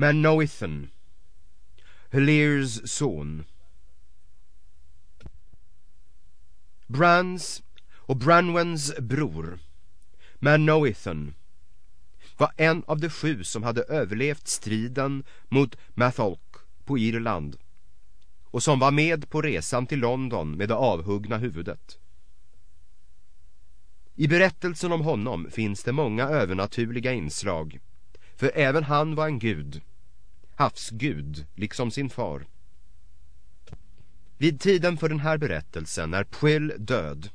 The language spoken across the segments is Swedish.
Manoithen, Helirs son. Brans och Branwens bror, Manoithen, var en av de sju som hade överlevt striden mot Matholk på Irland och som var med på resan till London med det avhuggna huvudet. I berättelsen om honom finns det många övernaturliga inslag, för även han var en gud, havsgud, liksom sin far. Vid tiden för den här berättelsen är Puel död,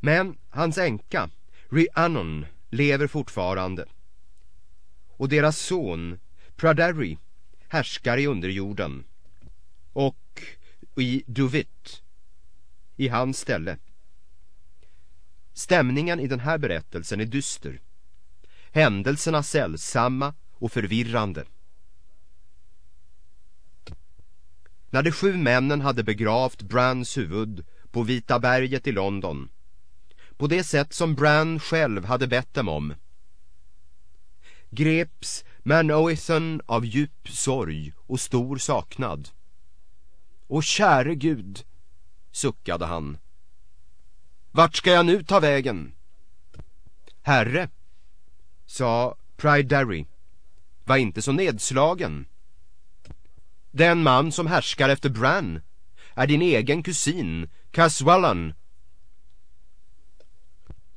men hans änka, Rhiannon, lever fortfarande. Och deras son, Praderi, härskar i underjorden och i Duvit i hans ställe. Stämningen i den här berättelsen är dyster. Händelserna sällsamma och förvirrande. När de sju männen hade begravt Brans huvud på Vita berget i London på det sätt som Bran själv hade bett dem om greps Manoithen av djup sorg och stor saknad. Och käre Gud, suckade han. Vart ska jag nu ta vägen? Herre, sa Pride Derry, var inte så nedslagen. Den man som härskar efter Bran är din egen kusin, Caswallan.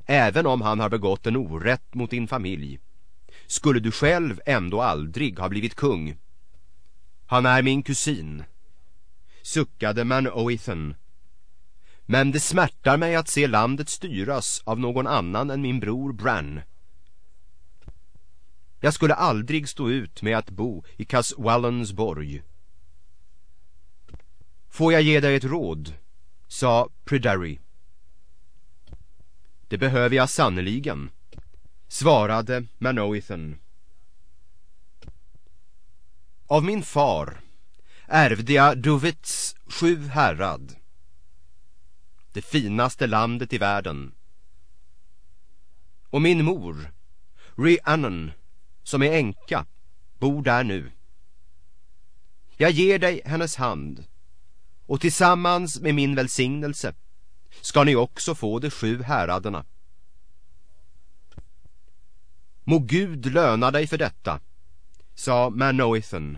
Även om han har begått en orätt mot din familj skulle du själv ändå aldrig ha blivit kung. Han är min kusin, suckade man Oethan. Men det smärtar mig att se landet styras av någon annan än min bror Bran. Jag skulle aldrig stå ut med att bo i Caswallons borg. Får jag ge dig ett råd, sa Pryderi. Det behöver jag sannoliken svarade Manoithen. Av min far ärvde jag Duvits sju härad, det finaste landet i världen. Och min mor, Rhiannon, som är änka, bor där nu. Jag ger dig hennes hand och tillsammans med min välsignelse ska ni också få de sju häraderna. Må Gud löna dig för detta, sa Manoithen.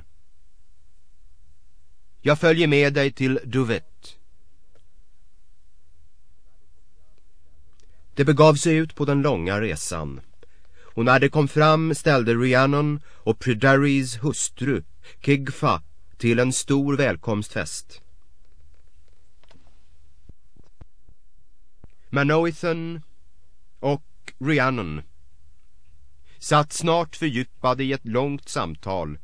Jag följer med dig till Duvet. Det begav sig ut på den långa resan. Och när det kom fram ställde Rhiannon och Prydaris hustru, Kigfa, till en stor välkomstfest. Manoithan och Rhiannon satt snart fördjupade i ett långt samtal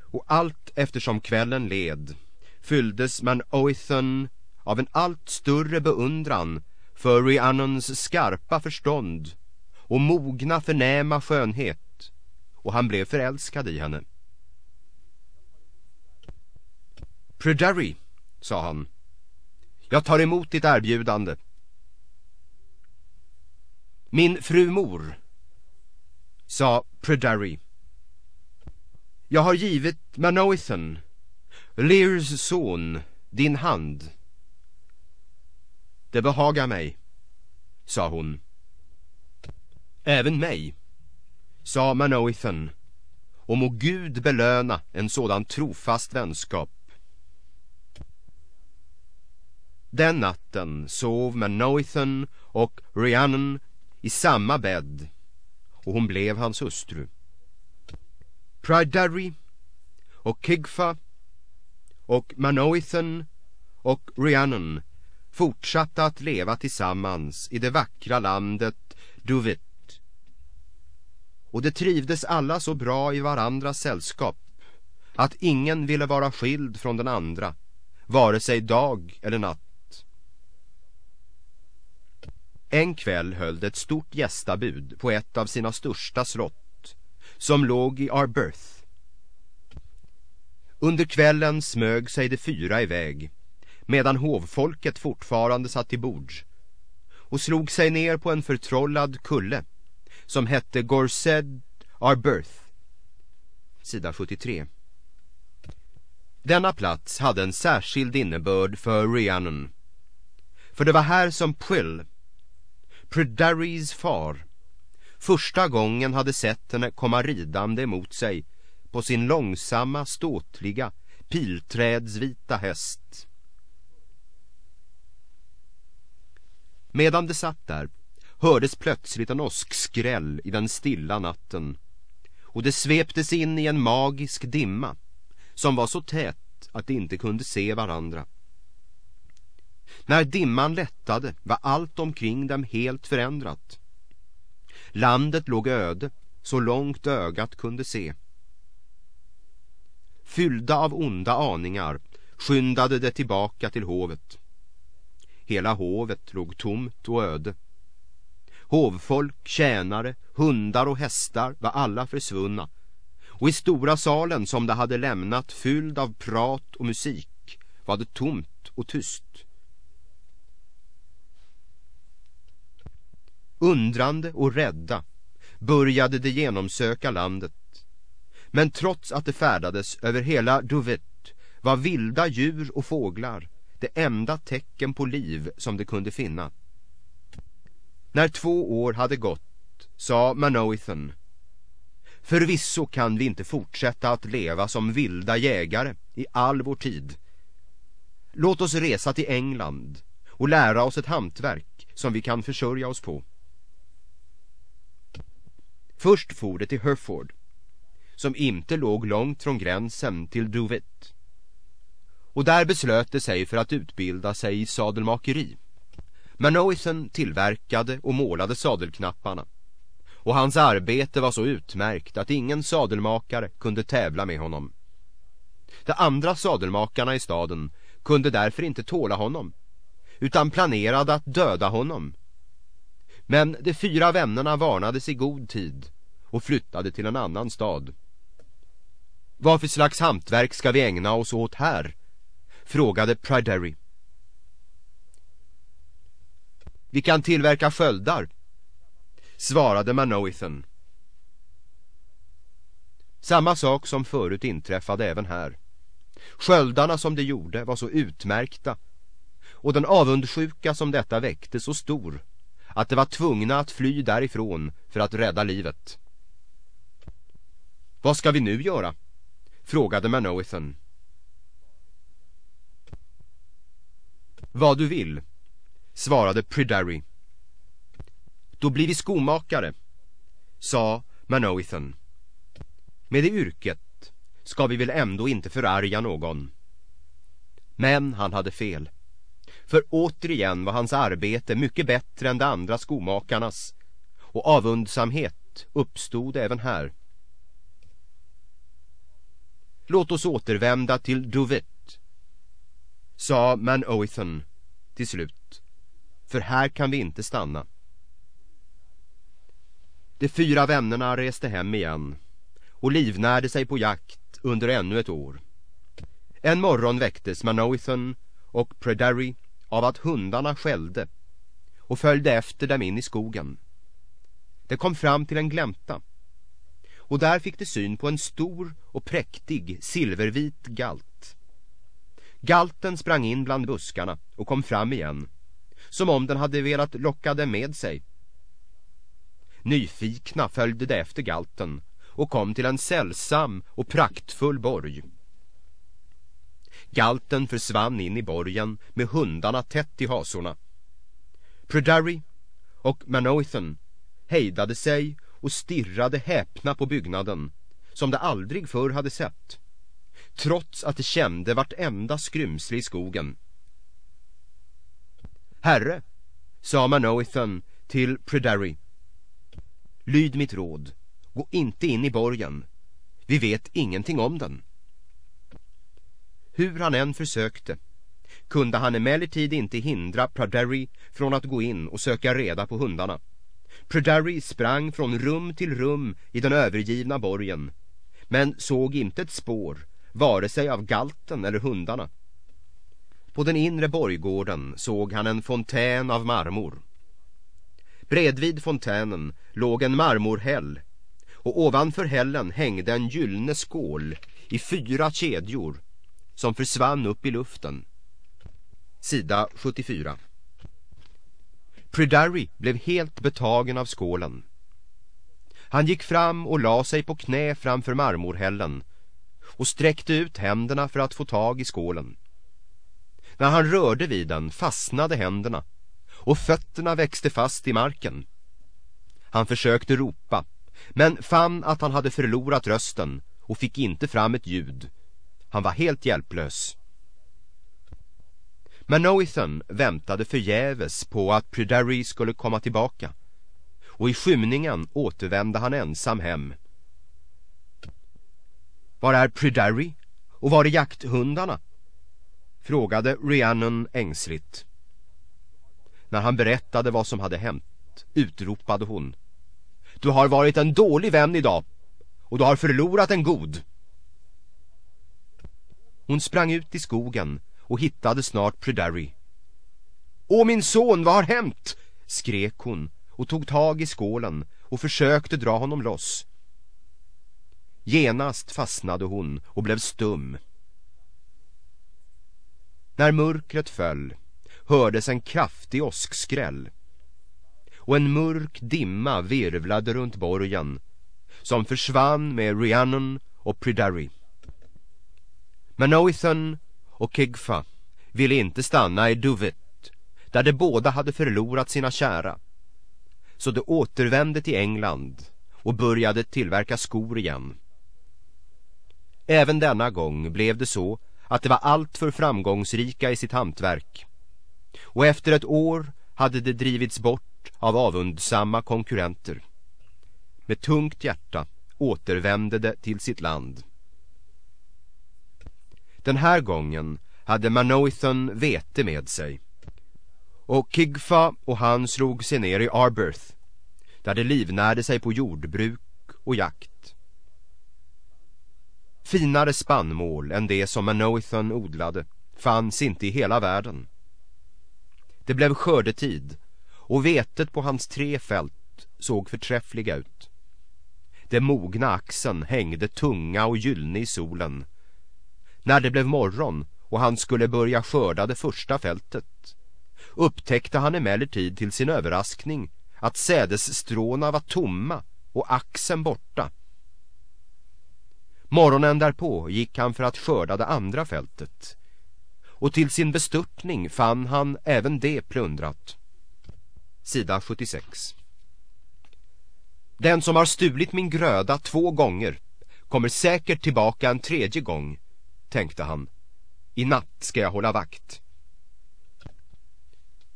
och allt eftersom kvällen led fylldes Manoithan av en allt större beundran för Rhiannons skarpa förstånd och mogna förnäma skönhet och han blev förälskad i henne. Predary, sa han, jag tar emot ditt erbjudande. Min fru mor sa Predary. Jag har givit Manoithan, Lears son, din hand. Det behagar mig, sa hon. Även mig, sa Manoithan. och må Gud belöna en sådan trofast vänskap. Den natten sov Manoithan och Rhiannon i samma bädd och hon blev hans hustru. Pryderi och Kigfa och Manoithan och Rhiannon fortsatte att leva tillsammans i det vackra landet Duvit. Och de trivdes alla så bra i varandras sällskap att ingen ville vara skild från den andra, vare sig dag eller natt. En kväll höll det ett stort gästabud på ett av sina största slott som låg i Arbirth. Under kvällen smög sig de fyra iväg medan hovfolket fortfarande satt till bords och slog sig ner på en förtrollad kulle som hette Gorsed Arbirth sida 73. Denna plats hade en särskild innebörd för Rhiannon. För det var här som Quill, Predarys far, första gången hade sett henne komma ridande emot sig på sin långsamma, ståtliga, pilträdsvita häst. Medan de satt där hördes plötsligt en åskskräll i den stilla natten och det sveptes in i en magisk dimma som var så tät att de inte kunde se varandra. När dimman lättade var allt omkring dem helt förändrat. Landet låg öde så långt ögat kunde se. Fyllda av onda aningar skyndade det tillbaka till hovet. Hela hovet låg tomt och öde. Hovfolk, tjänare, hundar och hästar var alla försvunna. Och i stora salen som de hade lämnat fylld av prat och musik var det tomt och tyst. Undrande och rädda började de genomsöka landet. Men trots att det färdades över hela Duvet var vilda djur och fåglar det enda tecken på liv som de kunde finna. När två år hade gått sa Manoithan Förvisso kan vi inte fortsätta att leva som vilda jägare i all vår tid. Låt oss resa till England och lära oss ett hantverk som vi kan försörja oss på. Först for det till Hereford, som inte låg långt från gränsen till Duvet. Och där beslöt det sig för att utbilda sig i sadelmakeri. Manoithan tillverkade och målade sadelknapparna. Och hans arbete var så utmärkt att ingen sadelmakare kunde tävla med honom. De andra sadelmakarna i staden kunde därför inte tåla honom utan planerade att döda honom men de fyra vännerna varnades i god tid och flyttade till en annan stad. Vad för slags hantverk ska vi ägna oss åt här? Frågade Prydery. Vi kan tillverka sköldar, svarade Manoithan. Samma sak som förut inträffade även här. Sköldarna som de gjorde var så utmärkta och den avundsjuka som detta väckte så stor att de var tvungna att fly därifrån för att rädda livet. Vad ska vi nu göra? frågade Manowithan. Vad du vill, svarade Pridary. Då blir vi skomakare, sa Manowithan. Med det yrket ska vi väl ändå inte förarga någon. Men han hade fel. För återigen var hans arbete mycket bättre än de andra skomakarnas och avundsamhet uppstod även här. Låt oss återvända till Duvet, sa Manoithan till slut, för här kan vi inte stanna. De fyra vännerna reste hem igen och livnärde sig på jakt under ännu ett år. En morgon väcktes Manoithan och Predary av att hundarna skällde och följde efter dem in i skogen. Det kom fram till en glänta och där fick de syn på en stor och präktig silvervit galt. Galten sprang in bland buskarna och kom fram igen som om den hade velat locka dem med sig. Nyfikna följde de efter galten och kom till en sällsam och praktfull borg. Galten försvann in i borgen med hundarna tätt i hasorna. Predary och Manoithan hejdade sig och stirrade häpna på byggnaden som de aldrig förr hade sett trots att de kände vartenda skrymsle i skogen. Herre, sa Manoithan till Predary Lyd mitt råd, gå inte in i borgen. Vi vet ingenting om den. Hur han än försökte kunde han emellertid inte hindra Pradary från att gå in och söka reda på hundarna. Pradary sprang från rum till rum i den övergivna borgen men såg inte ett spår, vare sig av galten eller hundarna. På den inre borggården såg han en fontän av marmor. Bredvid fontänen låg en marmorhäll och ovanför hällen hängde en gyllene skål i fyra kedjor som försvann upp i luften. Sida 74 Prydari blev helt betagen av skålen. Han gick fram och la sig på knä framför marmorhällen och sträckte ut händerna för att få tag i skålen. När han rörde vid den fastnade händerna och fötterna växte fast i marken. Han försökte ropa, men fann att han hade förlorat rösten och fick inte fram ett ljud. Han var helt hjälplös. Manoithan väntade förgäves på att Pryderi skulle komma tillbaka och i skymningen återvände han ensam hem. Var är Pryderi? Och var är jakthundarna? Frågade Rhiannon ängsligt. När han berättade vad som hade hänt utropade hon. Du har varit en dålig vän idag och du har förlorat en god. Hon sprang ut i skogen och hittade snart Pryderi. Åh min son, vad har hänt? skrek hon och tog tag i skålen och försökte dra honom loss. Genast fastnade hon och blev stum. När mörkret föll hördes en kraftig åskskräll och en mörk dimma virvlade runt borgen som försvann med Rhiannon och Prydari. Manoithan och Kigfa ville inte stanna i Duvet där de båda hade förlorat sina kära. Så de återvände till England och började tillverka skor igen. Även denna gång blev det så att de var alltför framgångsrika i sitt hantverk. Och efter ett år hade de drivits bort av avundsamma konkurrenter. Med tungt hjärta återvände de till sitt land. Den här gången hade Manoithan vete med sig. Och Kigfa och han slog sig ner i Arberth, där de livnärde sig på jordbruk och jakt. Finare spannmål än det som Manoithan odlade fanns inte i hela världen. Det blev skördetid och vetet på hans tre fält såg förträffliga ut. Den mogna axeln hängde tunga och gyllene i solen. När det blev morgon och han skulle börja skörda det första fältet upptäckte han emellertid till sin överraskning att sädesstråna var tomma och axen borta. Morgonen därpå gick han för att skörda det andra fältet och till sin bestörtning fann han även det plundrat. Sida 76 Den som har stulit min gröda två gånger kommer säkert tillbaka en tredje gång, tänkte han. I natt ska jag hålla vakt.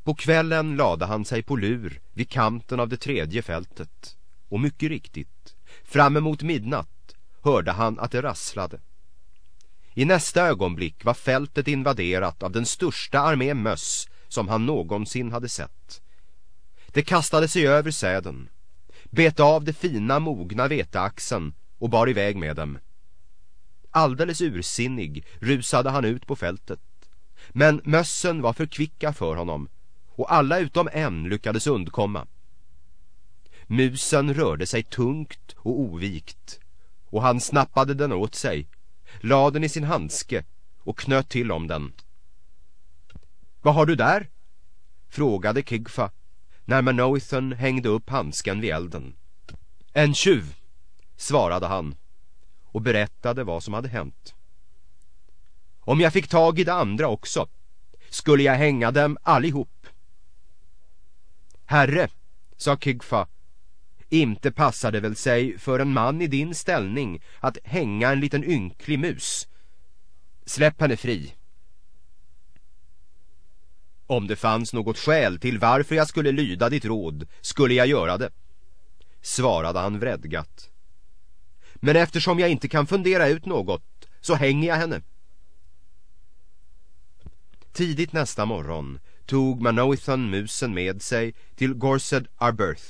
På kvällen lade han sig på lur vid kanten av det tredje fältet. Och mycket riktigt, fram emot midnatt hörde han att det rasslade. I nästa ögonblick var fältet invaderat av den största armé möss som han någonsin hade sett. Det kastade sig över säden, bet av det fina mogna veteaxen och bar iväg med dem. Alldeles ursinnig rusade han ut på fältet. Men mössen var för kvicka för honom och alla utom en lyckades undkomma. Musen rörde sig tungt och ovikt och han snappade den åt sig, lade den i sin handske och knöt till om den. Vad har du där? frågade Kigfa när Manoithan hängde upp handsken vid elden. En tjuv, svarade han och berättade vad som hade hänt. Om jag fick tag i det andra också skulle jag hänga dem allihop. Herre, sa Kygfa, inte passar det väl sig för en man i din ställning att hänga en liten ynklig mus. Släpp henne fri. Om det fanns något skäl till varför jag skulle lyda ditt råd skulle jag göra det, svarade han vredgat. Men eftersom jag inte kan fundera ut något så hänger jag henne. Tidigt nästa morgon tog Manoithan musen med sig till Gorsed Arberth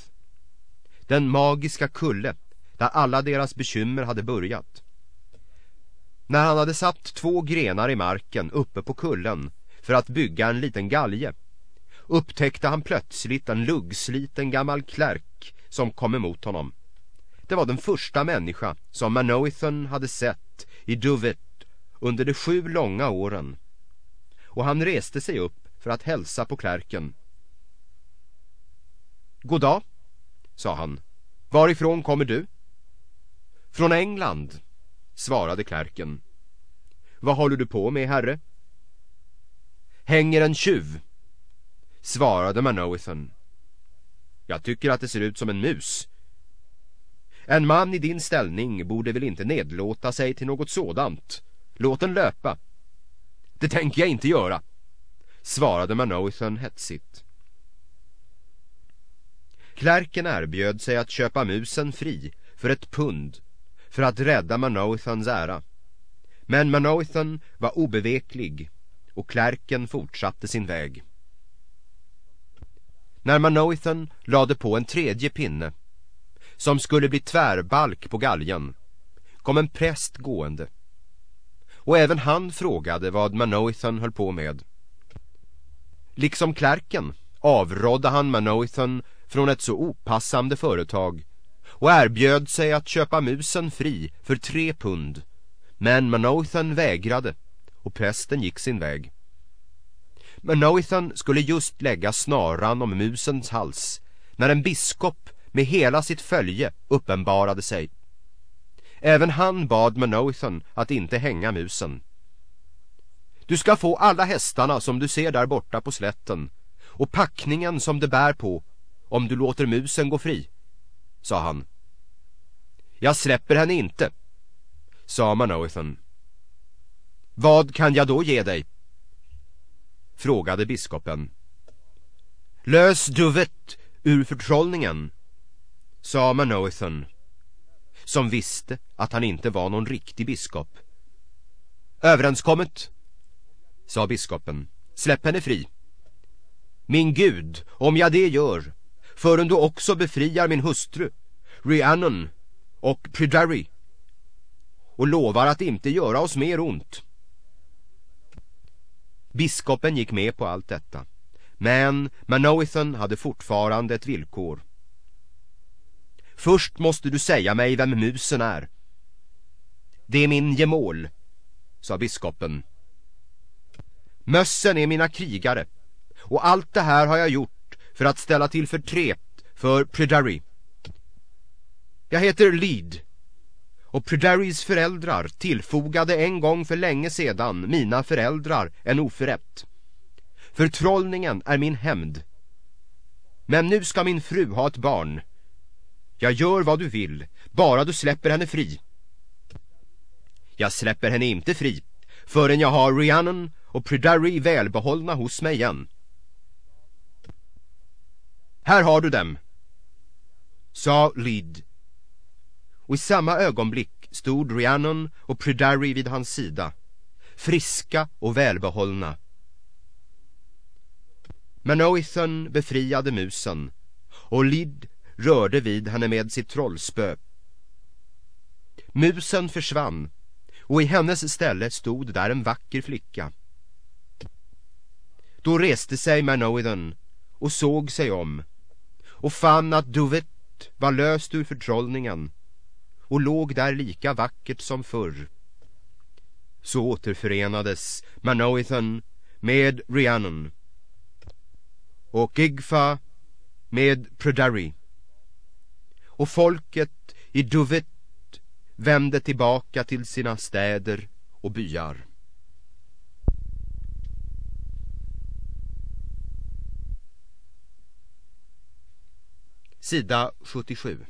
Den magiska kulle där alla deras bekymmer hade börjat. När han hade satt två grenar i marken uppe på kullen för att bygga en liten galge upptäckte han plötsligt en luggsliten gammal klärk som kom emot honom. Det var den första människa som Manoithan hade sett i Duvet under de sju långa åren. Och han reste sig upp för att hälsa på klärken. God dag, sa han. Varifrån kommer du? Från England, svarade klärken. Vad håller du på med, herre? Hänger en tjuv, svarade Manoithan. Jag tycker att det ser ut som en mus. En man i din ställning borde väl inte nedlåta sig till något sådant. Låt den löpa. Det tänker jag inte göra, svarade Manoithan hetsigt. Klärken erbjöd sig att köpa musen fri för ett pund för att rädda Manoithans ära. Men Manoithan var obeveklig och klärken fortsatte sin väg. När Manoithan lade på en tredje pinne som skulle bli tvärbalk på galgen kom en präst gående. Och även han frågade vad Manoithan höll på med. Liksom klärken avrådde han Manoithan från ett så opassande företag och erbjöd sig att köpa musen fri för tre pund. Men Manoithan vägrade och prästen gick sin väg. Manoithan skulle just lägga snaran om musens hals när en biskop med hela sitt följe uppenbarade sig. Även han bad Manoithan att inte hänga musen. Du ska få alla hästarna som du ser där borta på slätten och packningen som det bär på om du låter musen gå fri, sa han. Jag släpper henne inte, sa Manoithan. Vad kan jag då ge dig? frågade biskopen. Lös duvet ur förtrollningen, sa Manoithan, som visste att han inte var någon riktig biskop. Överenskommet, sa biskopen. Släpp henne fri. Min Gud, om jag det gör, förrän du också befriar min hustru, Rhiannon och Pridary och lovar att inte göra oss mer ont. Biskopen gick med på allt detta. Men Manoithan hade fortfarande ett villkor. Först måste du säga mig vem musen är. Det är min gemål, sa biskopen. Mössen är mina krigare och allt det här har jag gjort för att ställa till förtret för Predary. Jag heter Lid, och Predarys föräldrar tillfogade en gång för länge sedan mina föräldrar en oförrätt. Förtrollningen är min hämnd. Men nu ska min fru ha ett barn. Jag gör vad du vill, bara du släpper henne fri. Jag släpper henne inte fri förrän jag har Rhiannon och Pridari välbehållna hos mig igen. Här har du dem, sa Lid och i samma ögonblick stod Rhiannon och Prydari vid hans sida, friska och välbehållna. Manoithan befriade musen och Lid rörde vid henne med sitt trollspö. Musen försvann och i hennes ställe stod där en vacker flicka. Då reste sig Manoiden och såg sig om och fann att Duvet var löst ur förtrollningen och låg där lika vackert som förr. Så återförenades Manoithan med Rhiannon och Igfa med Prodari. Och folket i Duvet vände tillbaka till sina städer och byar. Sida 77